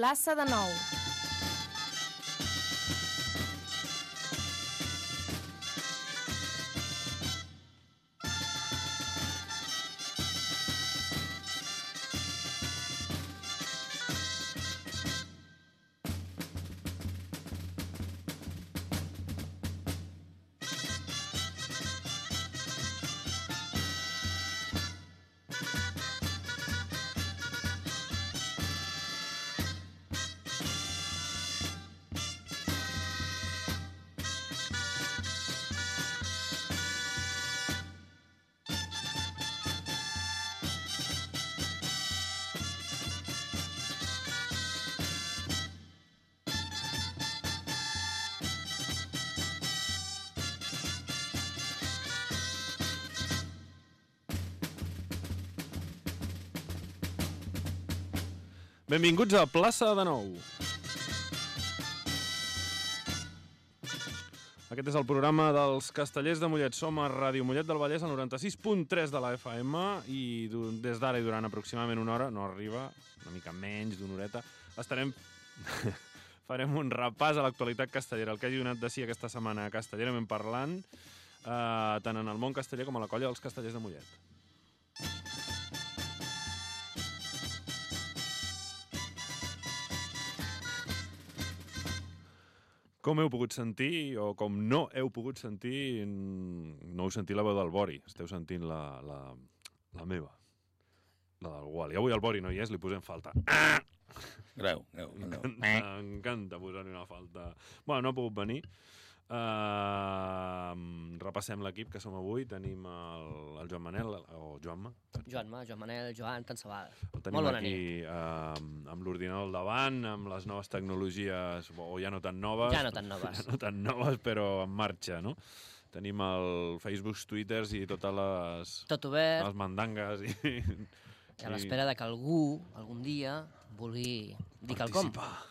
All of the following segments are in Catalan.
plaça de Nou. Benvinguts a Plaça de Nou. Aquest és el programa dels castellers de Mollet. Som a Ràdio Mollet del Vallès, al 96.3 de la FM, i des d'ara i durant aproximadament una hora, no arriba, una mica menys d'una horeta, estarem... farem un repàs a l'actualitat castellera, el que hagi donat de si aquesta setmana castellerament parlant, eh, tant en el món casteller com a la colla dels castellers de Mollet. Com heu pogut sentir, o com no heu pogut sentir, no heu sentit la veu del Bori, esteu sentint la, la, la meva, la del Wally. Avui el Bori no hi és, li posem falta. Greu, greu. greu. M'encanta posar-hi una falta. Bueno, no ha pogut venir. Uh, repassem l'equip que som avui. Tenim el, el Joan Manel, o Joanma. Joanma, Joan Manel, Joan, tant se val. El tenim Molt bona aquí uh, amb l'ordinador al davant, amb les noves tecnologies, o ja no tan noves. Ja no tan noves. Ja no tan noves, però en marxa, no? Tenim el Facebook, Twitters i totes les, Tot obert, les mandangues i... i a l'espera de que algú, algun dia, vulgui dir quelcom. Participar.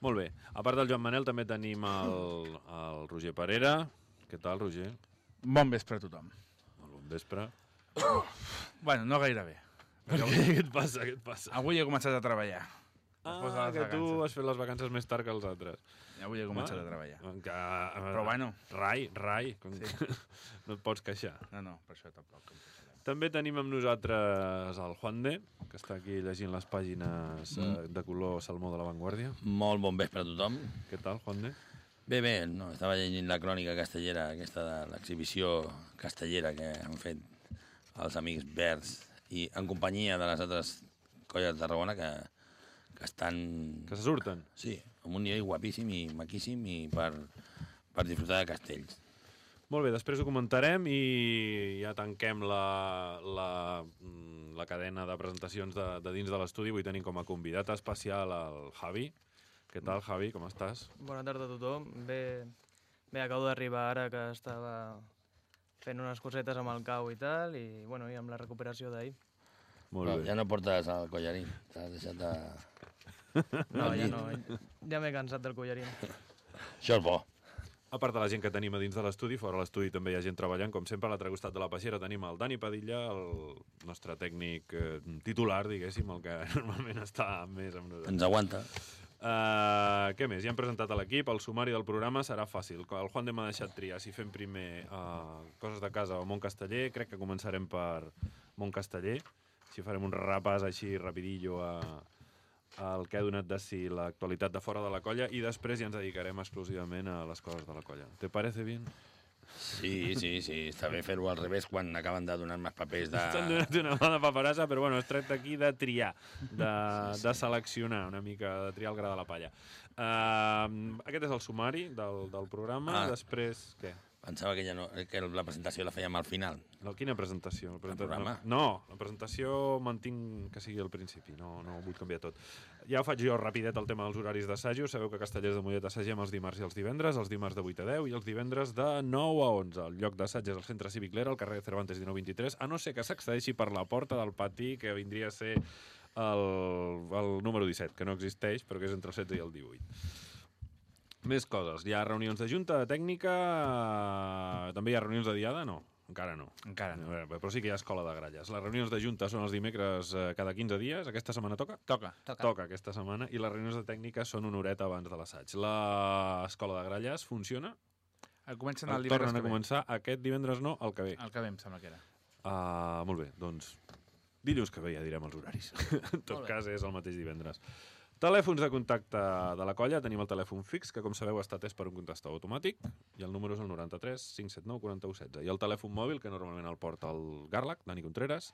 Molt bé. A part del Joan Manel també tenim el, el Roger Parera. Què tal, Roger? Bon vespre a tothom. Molt bon vespre. Bueno, no gaire bé. Per què? Què et passa? Què et passa? Avui he començat a treballar. Ah, que tu vacances. has fet les vacances més tard que els altres. Avui he començat Ah, a treballar. Que, Però bueno. Rai, rai. Com... Sí. no et pots queixar. No, no, per això tampoc. També tenim amb nosaltres el Juan de, que està aquí llegint les pàgines Mm. eh, de color salmó de la Vanguardia. Molt bon vespre a tothom. Què tal, Juan de? Bé, bé, no, estava llegint la crònica castellera, aquesta de l'exhibició castellera que han fet els amics verds i en companyia de les altres colles de Tarragona que, que estan... Que se surten. Sí, amb un nivell guapíssim i maquíssim i per, per disfrutar de castells. Molt bé, després ho comentarem i ja tanquem la, la, mm, la cadena de presentacions de, de dins de l'estudi. Avui tenim com a convidat especial el Javi. Què tal, Javi? Com estàs? Bona tarda a tothom. Bé, bé acabo d'arribar ara que estava fent unes cosetes amb el cau i tal, i, bueno, i amb la recuperació d'ahir. Molt Però bé. ja no portes el collarín, t'has deixat de... No, ja no, ja m'he cansat del collarín. Això és bo. A part de la gent que tenim a dins de l'estudi, fora de l'estudi també hi ha gent treballant. Com sempre, a l'altre costat de la peixera tenim el Dani Padilla, el nostre tècnic eh, titular, diguéssim, el que normalment està més amb nosaltres. Ens aguanta. Uh, què més? Ja hem presentat a l'equip, el sumari del programa serà fàcil. El Juan de m'ha deixat triar si fem primer uh, coses de casa o Montcasteller. Crec que començarem per Montcasteller. Si farem un repàs així rapidillo a, al que ha donat de si l'actualitat de fora de la colla i després ja ens dedicarem exclusivament a les coses de la colla. ¿Te parece bien? Sí, sí, sí, està bé fer-ho al revés quan acaben de donar més papers de... T'han donat una mala paperassa, però bueno, es tracta aquí de triar, de, de seleccionar una mica, de triar el gra de la palla. Uh, aquest és el sumari del, del programa. Ah. Després, què? Pensava que ja no, que la presentació la fèiem al final. No, quina presentació? La presenta... programa? No, la presentació mantinc que sigui al principi, no, no ho vull canviar tot. Ja ho faig jo rapidet el tema dels horaris d'assajo. Sabeu que Castellers de Mollet assagem els dimarts i els divendres, els dimarts de 8 a 10 i els divendres de 9 a 11. El lloc d'assaig és al centre cívic Lera, al carrer Cervantes 1923, a no ser que s'accedeixi per la porta del pati, que vindria a ser el, el número 17, que no existeix, però que és entre el 16 i el 18. Més coses. Hi ha reunions de junta, de tècnica... eh, També hi ha reunions de diada? No. encara no. Encara no. Veure, Però sí que hi ha escola de gralles. Les reunions de junta són els dimecres eh, cada 15 dies. Aquesta setmana toca? Toca. Toca. Toca aquesta setmana. I les reunions de tècnica són una horeta abans de l'assaig. L'escola de gralles funciona? El comencen el divendres Tornen a començar aquest divendres no, el que ve. El que ve, em sembla que era. Uh, molt bé, doncs dilluns que ve ja direm els horaris. en tot cas és el mateix divendres. Telèfons de contacte de la colla. Tenim el telèfon fix, que com sabeu està atès per un contestador automàtic, i el número és el 93 579 41 16. I el telèfon mòbil, que normalment el porta el Garlac, Dani Contreras,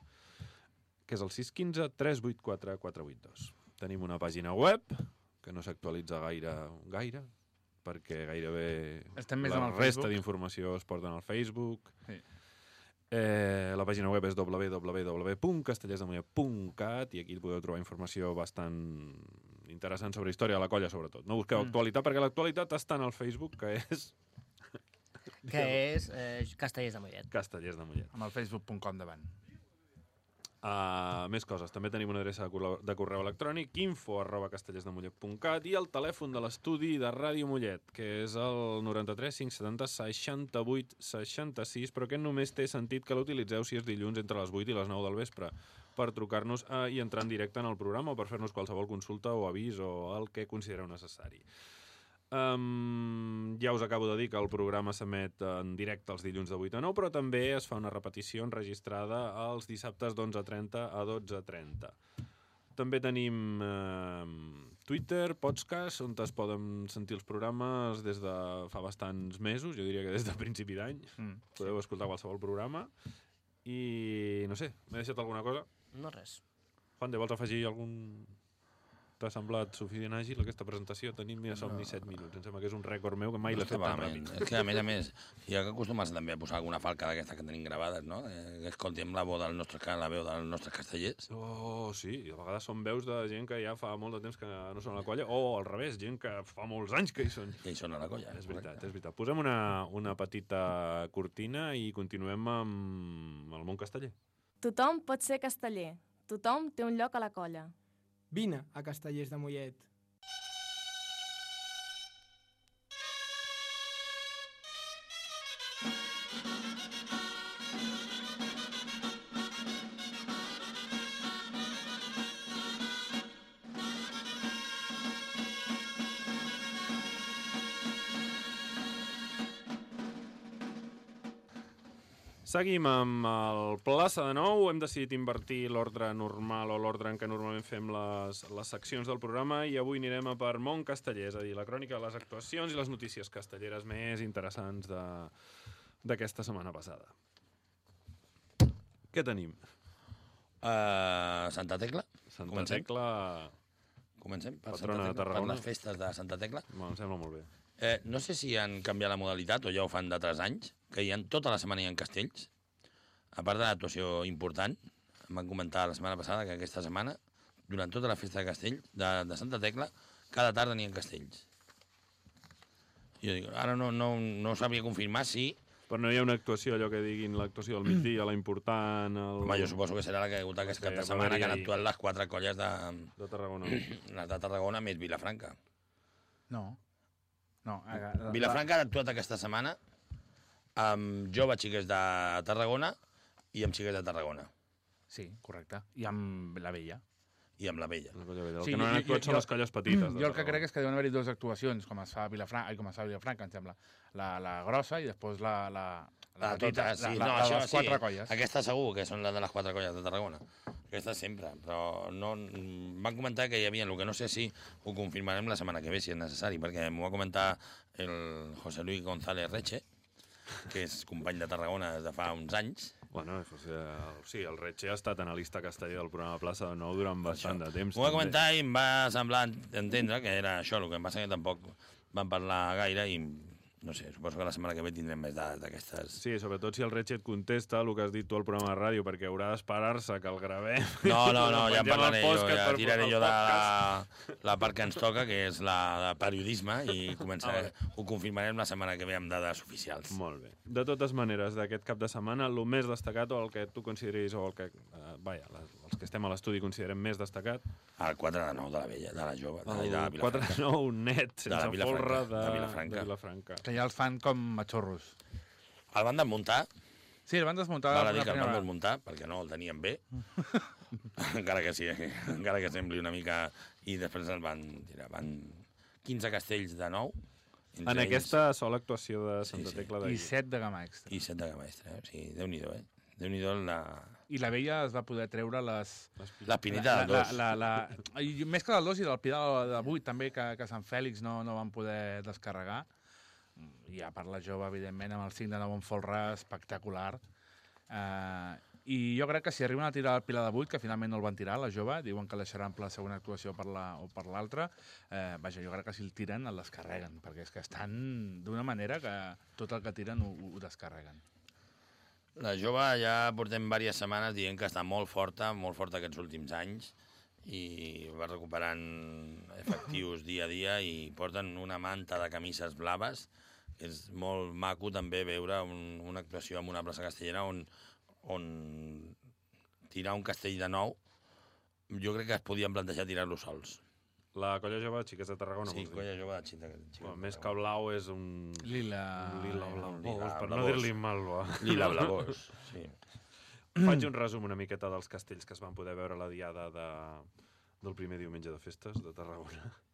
que és el 615 384 482. Tenim una pàgina web, que no s'actualitza gaire, gaire, perquè gairebé Estem més la el resta d'informació es porten al Facebook. Sí. Eh, la pàgina web és www.castellersdemulla.cat i aquí podeu trobar informació bastant interessant sobre història de la colla, sobretot. No busqueu Mm. actualitat, perquè l'actualitat està en el Facebook, que és Que és eh, Castellers de Mollet. Castellers de Mollet. Amb el facebook.com davant. Uh, més coses. També tenim una adreça de correu, de correu electrònic info arroba castellersdemollet.cat i el telèfon de l'estudi de Ràdio Mollet, que és el 93 570 68 66, però aquest només té sentit que l'utilitzeu si és dilluns entre les 8 i les 9 del vespre per trucar-nos uh, i entrar en directe en el programa o per fer-nos qualsevol consulta o avís o el que considereu necessari. Um, ja us acabo de dir que el programa s'emet en directe els dilluns de 8 a 9, però també es fa una repetició enregistrada els dissabtes d'11.30 a 12.30. També tenim eh, Twitter, podcast, on es poden sentir els programes des de fa bastants mesos, jo diria que des de principi d'any. Mm. Podeu escoltar qualsevol programa. I no sé, m'he deixat alguna cosa? No res. Juan, de vols afegir algun... T'ha semblat suficient àgil aquesta presentació? Tenim ja som ni 7 minuts. Em sembla que és un rècord meu que mai No l'he fet tan ràpid. És que, a més a més, hi ha que acostumar-se també a posar alguna falca d'aquesta que tenim gravades, no? Eh, que escoltem la veu del nostre, la veu dels nostres castellers. Oh, sí, i a vegades són veus de gent que ja fa molt de temps que no són a la colla, o al revés, gent que fa molts anys que hi són. I això no la colla. És veritat, és veritat. Posem una, una petita cortina i continuem amb el món casteller. Tothom pot ser casteller. Tothom té un lloc a la colla. Vine a Castellers de Mollet. Seguim amb el plaça de nou. Hem decidit invertir l'ordre normal o l'ordre en què normalment fem les, les seccions del programa i avui anirem a per Mont Casteller, és a dir, la crònica de les actuacions i les notícies castelleres més interessants de d'aquesta setmana passada. Què tenim? Uh, Santa Tecla. Santa Comencem? Tecla... Comencem per Patrona Santa de Tecla, per Tarragona. les festes de Santa Tecla. Bueno, em sembla molt bé. Eh, no sé si han canviat la modalitat o ja ho fan d'altres anys, que hi ha tota la setmana hi ha castells. A part de l'actuació important, em van comentar la setmana passada que aquesta setmana, durant tota la festa de castell, de, de Santa Tecla, cada tarda n'hi ha castells. Jo dic, ara no, no, no sabria confirmar si... Però no hi ha una actuació, allò que diguin l'actuació del migdia, la important... El... Home, jo suposo que serà la que ha hagut aquest Sí, cap de va setmana que han actuat les quatre colles de, De Tarragona. les de Tarragona més Vilafranca. No. No. a- la- Vilafranca ha actuat aquesta setmana amb joves xiques de Tarragona i amb xiques de Tarragona. Sí, correcte. I amb la vella. I amb la vella. La. El Sí, que no han actuat jo- són les colles petites. Jo el que crec és que deuen haver-hi dues actuacions, com es fa a Vilafranca, ai, com es fa a Vilafranca, em sembla. La, la grossa i després la... La, La, petita, tota, sí, la, no, la, això de les sí. quatre colles. Aquesta segur que són les de les quatre colles de Tarragona. Aquesta sempre, però no, van comentar que hi havia, el que no sé si ho confirmarem la setmana que ve, si és necessari, perquè m'ho va comentar el José Luis González Reche, que és company de Tarragona des de fa uns anys, Bueno, o sigui, el, sí, el Retxe ha estat analista castellà del programa Plaça de Nou durant bastant de temps. M'ho va comentar i em va semblar entendre que era això, el que em passa que tampoc van parlar gaire i no sé, suposo que la setmana que ve tindrem més dades d'aquestes. Sí, sobretot si el Retxe et contesta el que has dit tu al programa de ràdio, perquè haurà d'esperar-se que el gravem. No, no, no, ja en parlaré jo, ja tiraré jo de la, la part que ens toca, que és la de periodisme, i començaré, Ah, ho confirmarem la setmana que ve amb dades oficials. Molt bé. De totes maneres, d'aquest cap de setmana, el més destacat o el que tu consideris, o el que, eh, vaja, les, els que estem a l'estudi considerem més destacat, El 4 de 9 de la vella, de la jove, de, el de 4 Vilafranca. 9 net, De la sense Vilafranca, folre de, de Vilafranca. de Vilafranca. Que ja els fan com a xorros. El van desmuntar Sí, el van desmuntar. Val a dir la que el van desmuntar perquè no el tenien bé, encara que sí, encara que sembli una mica... I després el van tirar. Van 15 castells de nou. En ells- aquesta sola actuació de Sí, Santa sí. Tecla I d'ahir. set de gamma extra. I set de gamma extra, eh? O sigui, Déu-n'hi-do, eh? Déu-n'hi-do la... I la vella es va poder treure les... L'espinita del la, dos. la, la, la, i més que del 2 i del Pilar de 8 també, que, que Sant Fèlix no, no van poder descarregar. I a part la jove, evidentment, amb el 5 de 9 en folre espectacular. Uh, I jo crec que si arriben a tirar el Pilar de 8, que finalment no el van tirar, la jove, diuen que deixaran per la segona actuació per la, o per l'altra, eh, vaja, jo crec que si el tiren, el descarreguen, perquè és que estan d'una manera que tot el que tiren ho, ho descarreguen. La jove ja portem diverses setmanes dient que està molt forta, molt forta aquests últims anys, i va recuperant efectius dia a dia i porten una manta de camises blaves, és molt maco també veure un, una actuació en una plaça castellera on, on tirar un castell de nou, jo crec que es podien plantejar tirar-lo sols. La colla jove, xiques de Tarragona, sí, colla jove de Xita. Xita Bueno, més que blau és un... Lila... un lila blavós, lila per no dir-li malva. Lila blavós, sí. Faig un resum una miqueta dels castells que es van poder veure a la diada de, del primer diumenge de festes de Tarragona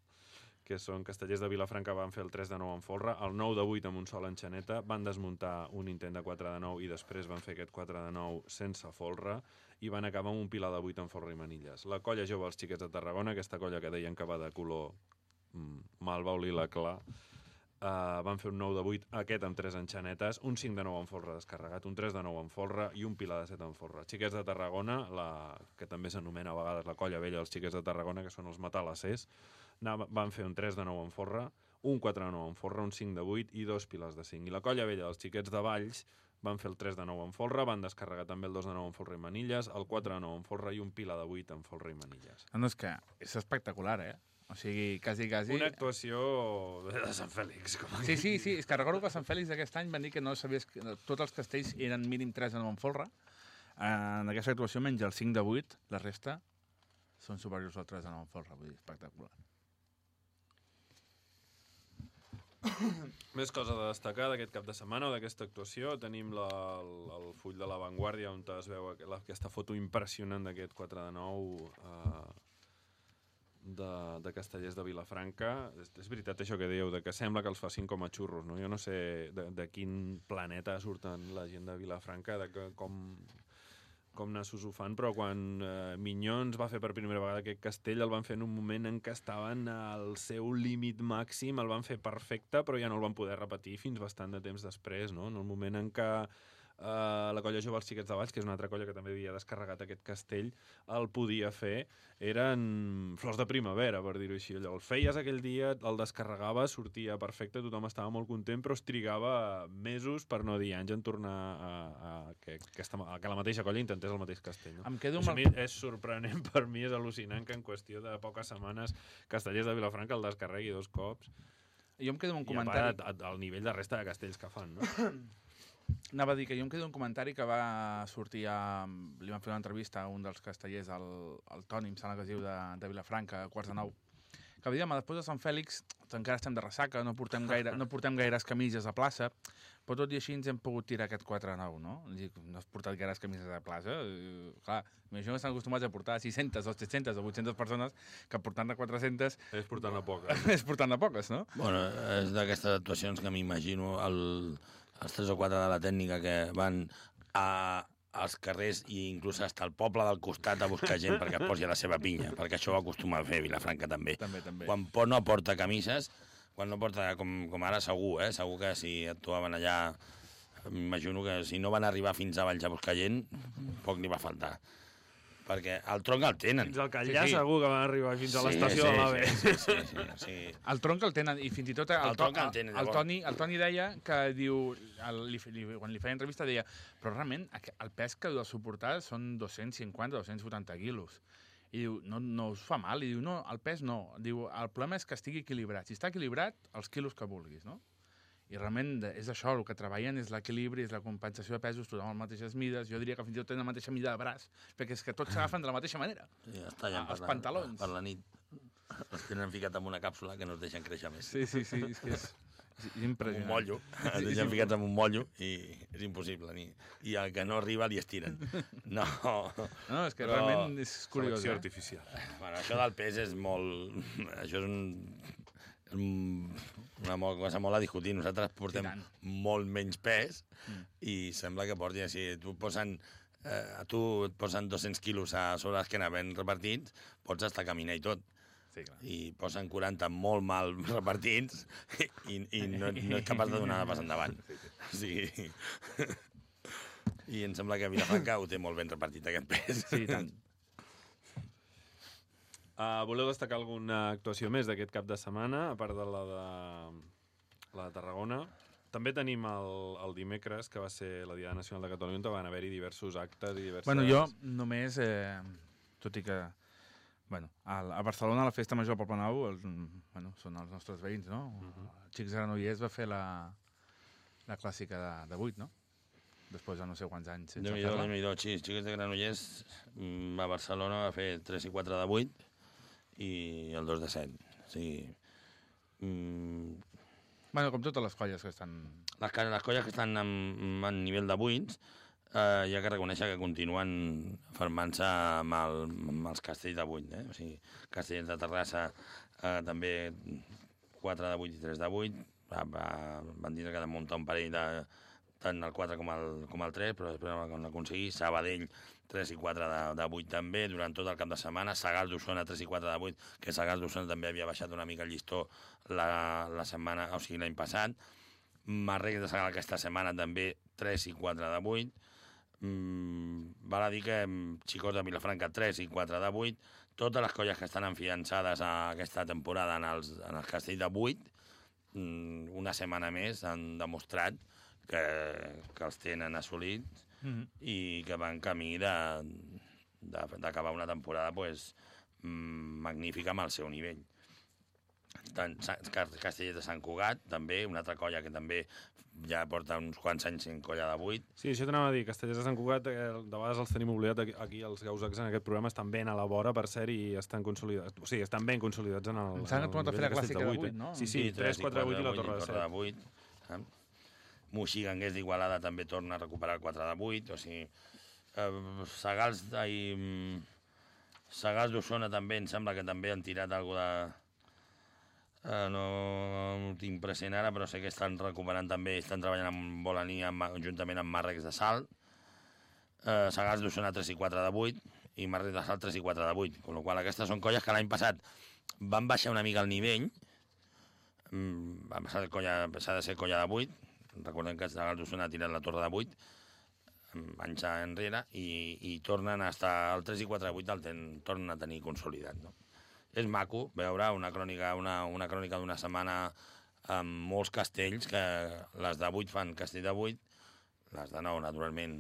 que són castellers de Vilafranca van fer el 3 de 9 en folre, el 9 de 8 amb un sol enxaneta, van desmuntar un intent de 4 de 9 i després van fer aquest 4 de 9 sense folre i van acabar amb un pilar de 8 en folre i manilles. La colla jove, els xiquets de Tarragona, aquesta colla que deien que va de color mm, malva o lila clar, Uh, van fer un 9 de 8, aquest amb 3 enxanetes, un 5 de 9 en folre descarregat, un 3 de 9 en folre i un pilar de 7 en folre. Xiquets de Tarragona, la, que també s'anomena a vegades la colla vella dels xiquets de Tarragona, que són els matalassers, van fer un 3 de 9 en folre, un 4 de 9 en folre, un 5 de 8 i dos pilars de 5. I la colla vella dels xiquets de Valls van fer el 3 de 9 en folre, van descarregar també el 2 de 9 en folre i manilles, el 4 de 9 en folre i un pilar de 8 en folre i manilles. No, no, és que és espectacular, eh? O sigui, quasi, quasi... Una actuació de Sant Fèlix, com Sí, sí, sí, és que recordo que Sant Fèlix d'aquest any van dir que no sabies que tots els castells eren mínim 3 de 9 en folre. En aquesta actuació menys el 5 de 8, la resta són superiors al 3 de 9 en folre, vull dir, espectacular. Més cosa de destacar d'aquest cap de setmana o d'aquesta actuació. Tenim la, el, el full de l'avantguàrdia on es veu aquesta foto impressionant d'aquest 4 de 9 eh, de, de castellers de Vilafranca. És, és veritat això que dieu, de que sembla que els facin com a xurros. No? Jo no sé de, de quin planeta surten la gent de Vilafranca, de que, com, com nassos ho fan, però quan eh, Minyons va fer per primera vegada aquest castell el van fer en un moment en què estaven al seu límit màxim, el van fer perfecte, però ja no el van poder repetir fins bastant de temps després, no? En el moment en què eh, la colla jove Els Xiquets de Valls, que és una altra colla que també havia descarregat aquest castell, el podia fer, eren flors de primavera, per dir-ho així. Allò, el feies aquell dia, el descarregaves, sortia perfecte, tothom estava molt content, però es trigava mesos, per no dir anys, en tornar a, a, que, aquesta, a que la mateixa colla intentés el mateix castell. No? Em quedo amb a mi és sorprenent per mi, és al·lucinant que en qüestió de poques setmanes Castellers de Vilafranca el descarregui dos cops Jo em quedo amb un i a comentari... part al nivell de resta de castells que fan, no? Anava a dir que jo em quedo un comentari que va sortir a... Li van fer una entrevista a un dels castellers, el, el Toni, em sembla que es diu, de, de Vilafranca, a quarts de nou, que va dir, home, després de Sant Fèlix encara estem de ressaca, no portem, gaire, no portem gaires camises a plaça, però tot i així ens hem pogut tirar aquest 4 a 9, no? Dic, no has portat gaires camises a plaça? Uh, clar, m'imagino que estan acostumats a portar 600 o 700 o 800 persones que portant de 400 És portant a poca. és portant de poques, no? Bueno, és d'aquestes actuacions que m'imagino el, els tres o quatre de la tècnica que van a, als carrers i inclús hasta el poble del costat a buscar gent perquè es posi a la seva pinya, perquè això ho acostuma a fer Vilafranca també. També, també. Quan po- no porta camises, quan no porta, com, com ara segur, eh? segur que si actuaven allà, m'imagino que si no van arribar fins a Valls a buscar gent, poc n'hi va faltar. Perquè el tronc el tenen. Fins al Catllà Sí, sí. segur que van arribar fins a Sí, l'estació sí, de l'AVE. Sí, sí, sí, sí, sí. El tronc el tenen, i fins i tot el, El tronc el tenen, el. Toni, el Toni deia que diu, el, li, li, quan li feia entrevista deia però realment el pes que de suportar són 250-280 quilos. I diu, no, no us fa mal? I diu, no, el pes no. Diu, el problema és que estigui equilibrat. Si està equilibrat, els quilos que vulguis, no? I realment és això, el que treballen és l'equilibri, és la compensació de pesos, tothom amb les mateixes mides. Jo diria que fins i tot tenen la mateixa mida de braç, perquè és que tots s'agafen de la mateixa manera. Sí, es tallen Ah, per els la, pantalons. per la nit. Els tenen ficat en una càpsula que no es deixen créixer més. Sí, sí, sí, és que és, És un impressionant. mollo. Sí, Deixen sí. ficats en un mollo i és impossible. Ni, I el que no arriba li estiren. No, No, és que Però- realment és curiós, Selecció eh? artificial. bueno, això del pes és molt... Això un, és un una molt, cosa molt a discutir. Nosaltres portem tant. molt menys pes Mm. i sembla que porti així. Tu posen, eh, a tu et posen 200 quilos a sobre l'esquena ben repartits, pots estar caminant i tot. Sí, clar. i posen 40 molt mal repartits i, i no, no és capaç de donar pas endavant. O sigui... I em sembla que Vilafranca ho té molt ben repartit, aquest pes. Sí, tant. Uh, voleu destacar alguna actuació més d'aquest cap de setmana, a part de la de, la de Tarragona? També tenim el, el dimecres, que va ser la Diada Nacional de Catalunya, on van haver-hi diversos actes i diverses... Bueno, jo només, eh, tot i que... Bueno, a, a Barcelona, a la Festa Major del Poble Nou, els, bueno, són els nostres veïns, no? Uh -huh. Xics Granollers va fer la, la clàssica de, de 8, no? Després de no sé quants anys Déu-n'hi-do, sí, xiques de Granollers mm, a Barcelona va fer 3 i 4 de 8 i el 2 de 7. O sigui, mm, Bueno, com totes les colles que estan... les, les colles que estan en, en nivell de buits eh, hi ha que reconèixer que continuen formant-se amb, el, amb els castells de buit. Eh? O sigui, castells de Terrassa eh, també 4 de 8 i 3 de 8. Va, va, van dir que de muntar un parell de, tant el 4 com el, com el 3, però després no van aconseguir. Sabadell, 3 i 4 de, de 8 també, durant tot el cap de setmana. Sagàs d'Osona, 3 i 4 de 8, que Sagàs d'Osona també havia baixat una mica el llistó la, la setmana, o sigui, l'any passat. Marrec de Sagal aquesta setmana també 3 i 4 de 8. Mm, val a dir que mm, Xicot de Vilafranca 3 i 4 de 8. Totes les colles que estan enfiançades a aquesta temporada en els, en els castell de 8, mm, una setmana més han demostrat que, que els tenen assolits Mm -hmm. i que van camí d'acabar una temporada pues, mm, magnífica amb el seu nivell. Tant, Castellet de Sant Cugat, també, una altra colla que també ja porta uns quants anys en colla de 8. Sí, això t'anava a dir, Castellers de Sant Cugat, eh, de vegades els tenim oblidat aquí, aquí els gausacs en aquest programa estan ben a la vora, per cert, i estan consolidats, o sigui, estan ben consolidats en el... Em sembla que en el tornat a fer la clàssica de vuit, vuit, no? Sí, sí, 3, 4, 8 i la Torre de 7. de 8. Eh? Moixí Gangués d'Igualada també torna a recuperar el 4 de 8, o sigui... Eh, Sagals, ai, mm, Sagals d'Osona també, em sembla que també han tirat alguna de... Eh, no ho tinc present ara, però sé que estan recuperant també, estan treballant amb Bolaní amb, juntament amb Màrrecs de Salt. Eh, Sagals d'Osona 3 i 4 de 8 i Màrrecs de Salt 3 i 4 de 8. Amb la qual aquestes són colles que l'any passat van baixar una mica el nivell, mm, va passar colla- de ser colla de 8, recordem que Sagals d'Osona ha tirat la torre de 8, mm, anys enrere, i, i tornen a estar el 3 i 4 de 8 el ten, tornen a tenir consolidat. No? És maco veure una crònica una, una crònica d'una setmana amb molts castells, que les de 8 fan castell de 8, les de 9, naturalment,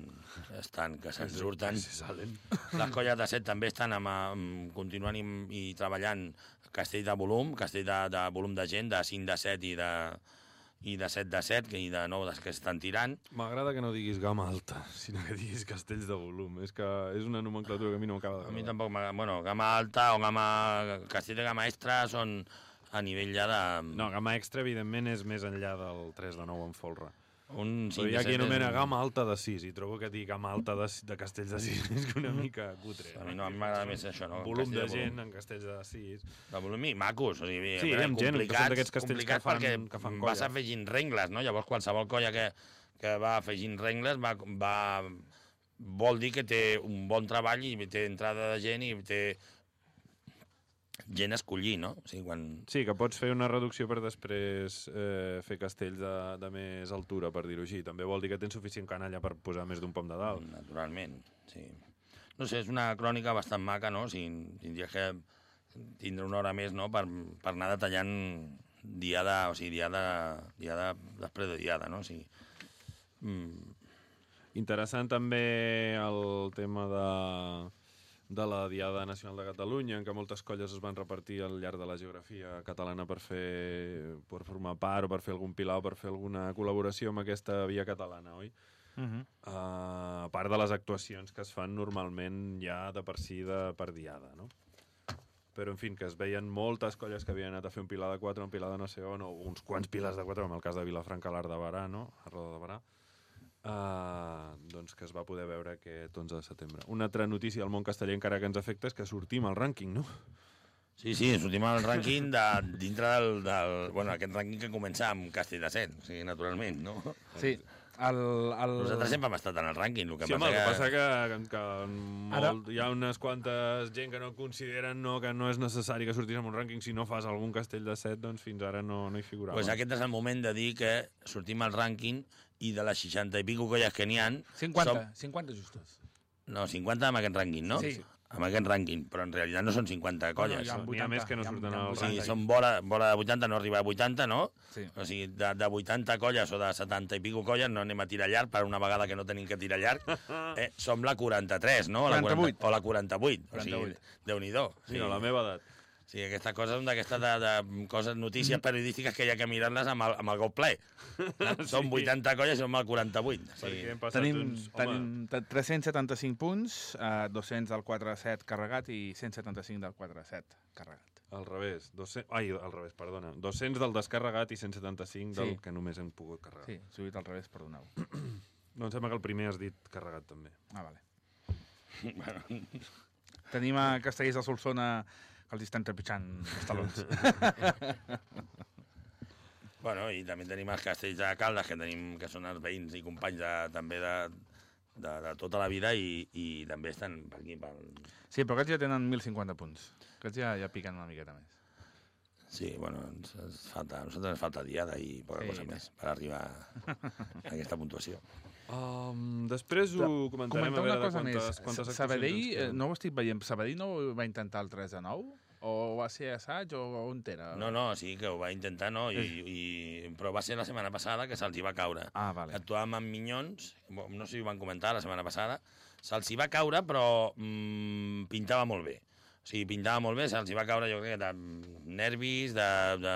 estan que se'n surten. salen. Les colles de 7 també estan amb, amb, continuant i, i treballant castell de volum, castell de, de volum de gent, de 5 de 7 i de, i de 7 de 7, que- i de 9 des que estan tirant. M'agrada que no diguis gamma alta, sinó que diguis castells de volum. És que és una nomenclatura que a mi no m'acaba A mi tampoc m'agrada. Bueno, gamma alta o gamma... Castell de gamma extra són a nivell ja de... No, gamma extra, evidentment, és més enllà del 3 de 9 en folre. Un 5 Però hi ha de qui 7 anomena gamma alta de 6, i trobo que dir gamma alta de, de castells de 6 és una mica cutre. A mi no, a mi m'agrada més això, no? Volum de volum. gent en castells de 6. De volum i macos, o sigui, Sí, a veure, amb gent, que són d'aquests castells que fan- que fan vas colla. afegint rengles, no? Llavors, qualsevol colla que, que va afegint rengles va, va, vol dir que té un bon treball i té entrada de gent i té gent a escollir, no? O sigui, quan... Sí, que pots fer una reducció per després eh, fer castells de, de més altura, per dir-ho així. També vol dir que tens suficient canalla per posar més d'un pom de dalt. Naturalment, sí. No sé, és una crònica bastant maca, no? O sigui, tindries que tindre una hora més, no?, per, per anar detallant diada, o sigui, diada, diada després de diada, no? O sigui, mm, Interessant també el tema de, de la Diada Nacional de Catalunya, en què moltes colles es van repartir al llarg de la geografia catalana per fer per formar part o per fer algun pilar o per fer alguna col·laboració amb aquesta via catalana, oi? Uh -huh. Uh, a part de les actuacions que es fan normalment ja de per si de per diada, no? però en fi, que es veien moltes colles que havien anat a fer un pilar de 4, un pilar de no sé on, o uns quants pilars de 4, en el cas de Vilafranca, l'Art de Barà, no? a Roda de Barà, uh, doncs que es va poder veure aquest 11 de setembre. Una altra notícia al món casteller encara que ens afecta és que sortim al rànquing, no? Sí, sí, sortim al rànquing de, dintre del, del... Bueno, aquest rànquing que comença amb Castell de Set, o sigui, naturalment, no? Sí, el, el... Nosaltres sempre hem estat en el rànquing, el que Sí, home, el que passa que, que, que molt, hi ha unes quantes gent que no consideren no, que no és necessari que sortis en un rànquing si no fas algun castell de set, doncs fins ara no, no hi figurava. Pues aquest és el moment de dir que sortim al rànquing i de les 60 i pico colles que n'hi han... 50, 50 justos. No, 50 amb aquest rànquing, no? Sí. Amb aquest rànquing, però en realitat no són 50 colles. hi ha N'hi ha més que no hi ha- surten hi ha al rànquing. són bola, bola de 80, no arriba a 80, no? Sí. O sigui, de, de 80 colles o de 70 i pico colles no anem a tirar llarg per una vegada que no tenim que tirar llarg. Eh, som la 43, no? La 48. 40, o la 48. O sigui, 48. Déu-n'hi-do. Sí, no, la meva edat. Sí, aquestes coses són d'aquestes de, de coses, notícies periodístiques que hi ha que mirar-les amb, el, amb el got ple. Són 80 colles i som al 48. Perquè Sí. Tenim, uns... tenim te- 375 punts, eh, 200 del 4-7 carregat i 175 del 4-7 carregat. Al revés. 200... Ai, al revés, perdona. 200 del descarregat i 175 del Sí. que només hem pogut carregar. Sí, s'ho he dit al revés, perdoneu. No, em sembla que el primer has dit carregat, també. Ah, vale. Tenim a Castellers de Solsona que els estan trepitjant els talons. Bueno, i també tenim els castells de Caldes, que tenim que són els veïns i companys de, també de, de, de tota la vida i, i també estan per aquí. Per... Sí, però aquests ja tenen 1.050 punts. Aquests ja, ja piquen una miqueta més. Sí, bueno, ens, ens falta, a nosaltres ens falta diada i poca Sí, cosa més per arribar a aquesta puntuació. Um, després ho comentarem Comentar a una veure cosa de quantes, més. quantes Sa- Sabadell, eh, no ho estic veient, Sabadell no va intentar el 3 de 9? O va ser assaig o on era? No, no, sí que ho va intentar, no? I, i, però va ser la setmana passada que se'ls hi va caure. Ah, vale. Actuàvem amb Minyons, no sé si ho van comentar la setmana passada, se'ls hi va caure, però mm, pintava molt bé. O sigui, pintava molt bé, se'ls hi va caure, jo crec que de nervis, de, de,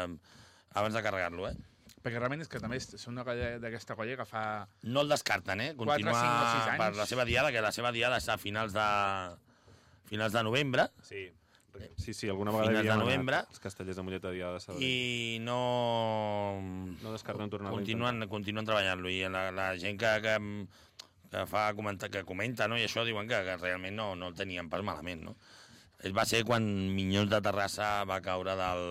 abans de carregar-lo, eh? Perquè realment és que també és és una colla d'aquesta colla que fa... No el descarten, eh? Continua cinc o sis anys. per la seva diada, que la seva diada està a finals de, finals de novembre, Sí. Sí, sí, alguna vegada Finals de havíem novembre. anat els castellers de Mollet a Diada de Sabadell. i no... No descarten tornar-lo a continuen, continuen treballant-lo i la, la gent que, que, que fa comentar, que comenta no? i això diuen que, que realment no, no el tenien pas malament no? Es va ser quan Minyons de Terrassa va caure del...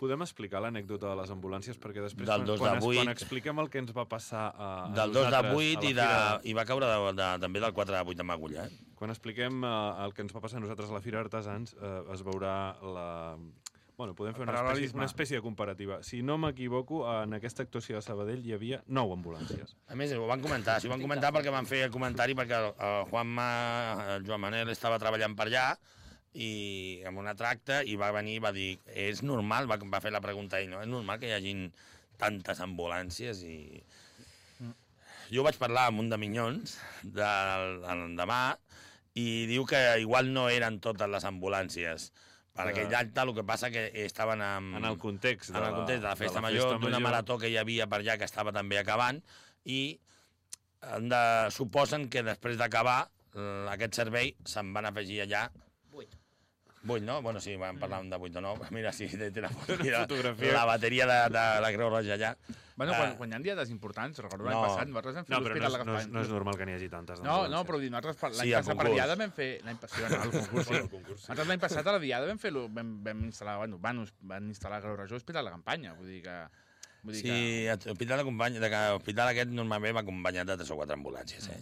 Podem explicar l'anècdota de les ambulàncies? Perquè després, Del quan, dos de quan, es- vuit. quan expliquem el que ens va passar a, a Del 2 de nosaltres 8 a i, de, i va caure de, de, també del 4 de 8 de Magulla. Eh? Quan expliquem uh, el que ens va passar a nosaltres a la Fira Artesans, uh, es veurà la... Bueno, podem fer una espècie, una espècie de comparativa. Si no m'equivoco, en aquesta actuació de Sabadell hi havia nou ambulàncies. A més, ho van comentar, sí, ho van comentar perquè van fer el comentari perquè el, el Juanma, el Joan Manel estava treballant per allà i amb una tracta i va venir i va dir és normal, va, va fer la pregunta ell, no? és normal que hi hagin tantes ambulàncies i... Jo vaig parlar amb un de Minyons de, l'endemà i diu que igual no eren totes les ambulàncies. Per Que- aquell acte el que passa que estaven amb... En el context de en el context de la de festa la major, d'una marató que hi havia per allà que estava també acabant, i de, suposen que després d'acabar aquest servei se'n van afegir allà. 8, no? Bueno, sí, vam parlar de 8 o 9. Mira, sí, té, té la, fotografia. la bateria de, de la Creu Roja allà. Bueno, Ah. quan, quan hi ha diades importants, recordo l'any No. passat, nosaltres vam fer No, però no l'Hospital és, de no, és, no és normal que n'hi hagi tantes No, no, però nosaltres l'any Sí, passat per. Diada vam fer... L'any passat, sí, bueno, al concurs, sí. Concurs, sí. Nosaltres l'any passat a la Diada vam, fer lo- vam, vam instal·lar, bueno, van, van instal·lar a Grau Regió Hospital de campanya, vull dir que... Vull dir Sí, l'hospital acompanya, de que l'hospital aquest normalment va acompanyat de 3 o 4 ambulàncies, eh?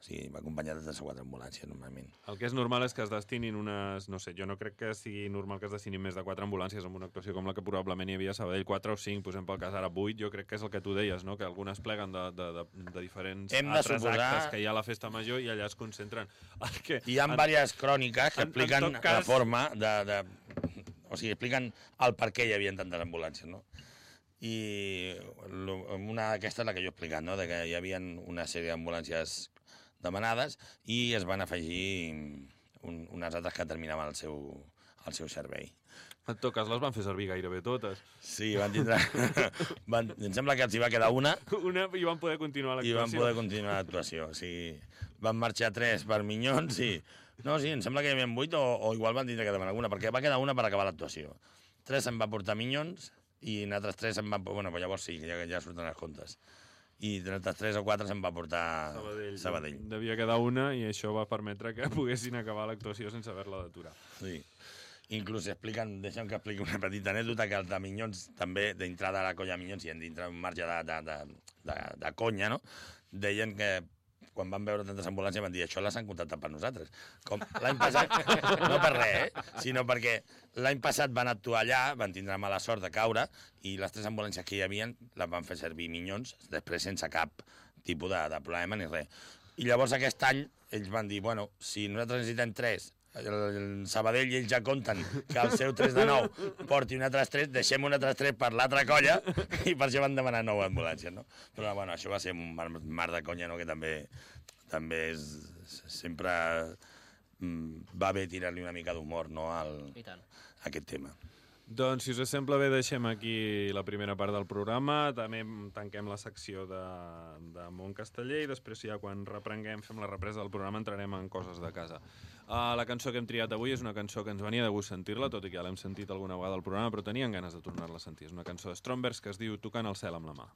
O sigui, va acompanyat de 3 o 4 ambulàncies, normalment. El que és normal és que es destinin unes... No sé, jo no crec que sigui normal que es destinin més de 4 ambulàncies en una actuació com la que probablement hi havia a Sabadell, 4 o 5, posem pel cas ara 8, jo crec que és el que tu deies, no? que algunes pleguen de, de, de, de diferents Hem de altres suposar- actes que hi ha a la festa major i allà es concentren. El que, Hi ha en- diverses cròniques que en- en expliquen tot cas- la forma de, de... O sigui, expliquen el per què hi havia tantes ambulàncies, no? I una d'aquestes és la que jo he explicat, no? de que hi havia una sèrie d'ambulàncies demanades i es van afegir un, unes altres que terminaven el seu, el seu servei. En tot cas, les van fer servir gairebé totes. Sí, van tindre... van, em sembla que els hi va quedar una Una, I van poder continuar i van l'actuació. poder continuar l'actuació. O sigui, van marxar tres per Minyons i No, sí, em sembla que hi havia vuit o, o igual van tindre que demanar alguna, perquè va quedar una per acabar l'actuació. Tres se'n va portar Minyons i nosaltres tres se'n van... Bueno, llavors sí, ja, ja surten els comptes. I nosaltres tres o quatre se'n va portar Sabadell. Sabadell. Devia quedar una i això va permetre que poguessin acabar l'actuació sense haver-la d'aturar. Sí. Inclús expliquen, deixa'm que expliqui una petita anècdota, que els de Minyons també, dintre de la colla Minyons, i dintre un marge de, de, de, de, de conya, no? deien que quan van veure tantes ambulàncies van dir això les han contactat per nosaltres. Com l'any passat, no per res, eh? sinó perquè l'any passat van actuar allà, van tindre mala sort de caure, i les tres ambulàncies que hi havien les van fer servir minyons, després sense cap tipus de, de problema ni res. I llavors aquest any ells van dir, bueno, si nosaltres necessitem tres, el, el Sabadell i ells ja compten que el seu 3 de 9 porti un altre 3, deixem un altre 3 per l'altra colla i per això van demanar nou ambulàncies, no? Però bueno, això va ser un mar, mar de conya, no?, que també, també és, sempre mm, va bé tirar-li una mica d'humor, no?, al, a aquest tema. Doncs, si us sembla bé, deixem aquí la primera part del programa. També tanquem la secció de, de Mont Casteller i després, ja quan reprenguem, fem la represa del programa, entrarem en coses de casa. Uh, la cançó que hem triat avui és una cançó que ens venia de gust sentir-la, tot i que ja l'hem sentit alguna vegada al programa, però tenien ganes de tornar-la a sentir. És una cançó de Strombergs que es diu Tocant el cel amb la mà.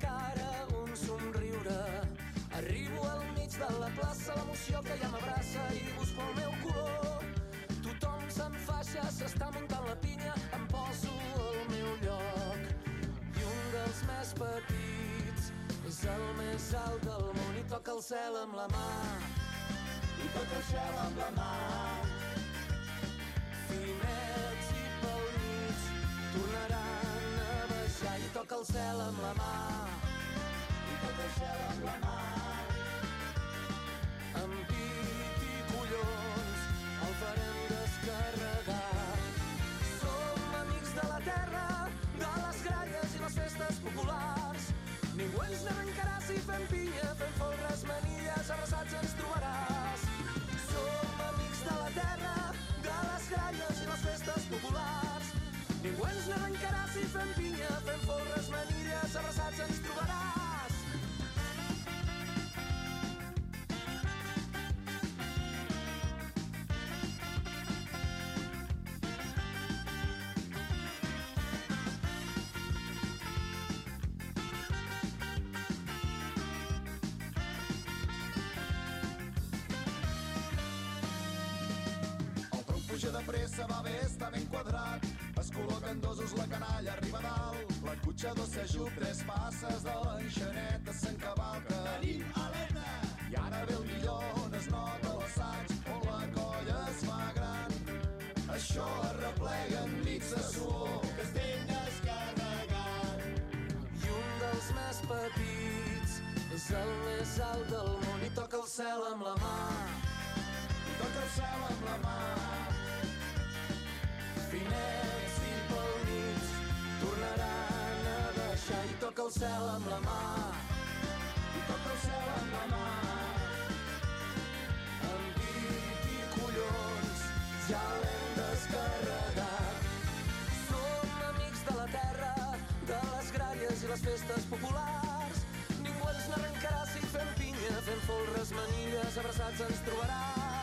Cara un somriure. Arribo al mig de la plaça, l'emoció que ja m'abraça i busco el meu color. Tothom s'enfaixa, s'està muntant la pinya, em poso al meu lloc. I un dels més petits és el més alt del món i toca el cel amb la mà i toca el cel amb la mà. Finets i pel mig tornaran a baixar i toca el cel amb la mà. Amb la mà. Amb pit i collons el farem descarregar. Som amics de la terra, de les gralles i les festes populars. Ningú ens n'arrencarà si fem pinya, fem folres, manilles, abraçats ens trobaràs. Pressa, va bé, està ben quadrat. Es col·loquen dosos, la canalla arriba dalt. La cotxa dos s'ajup, tres passes de l'enxaneta s'encavalca. Tenim Helena! I ara ve el millor, on es nota l'assaig, on la colla es fa gran. Això arreplega enmig de suor, que es té descarregat. I un dels més petits és el més alt del món i toca el cel amb la mà. I toca el cel amb la mà. Finets i pel tornaran a baixar i toca el cel amb la mà. I toca el cel amb la mà. Amb pit i collons ja l'hem descarregat. Som amics de la terra, de les gralles i les festes populars. Ningú ens n'arrencarà si fem pinya, fem folres, manilles, abraçats ens trobaràs.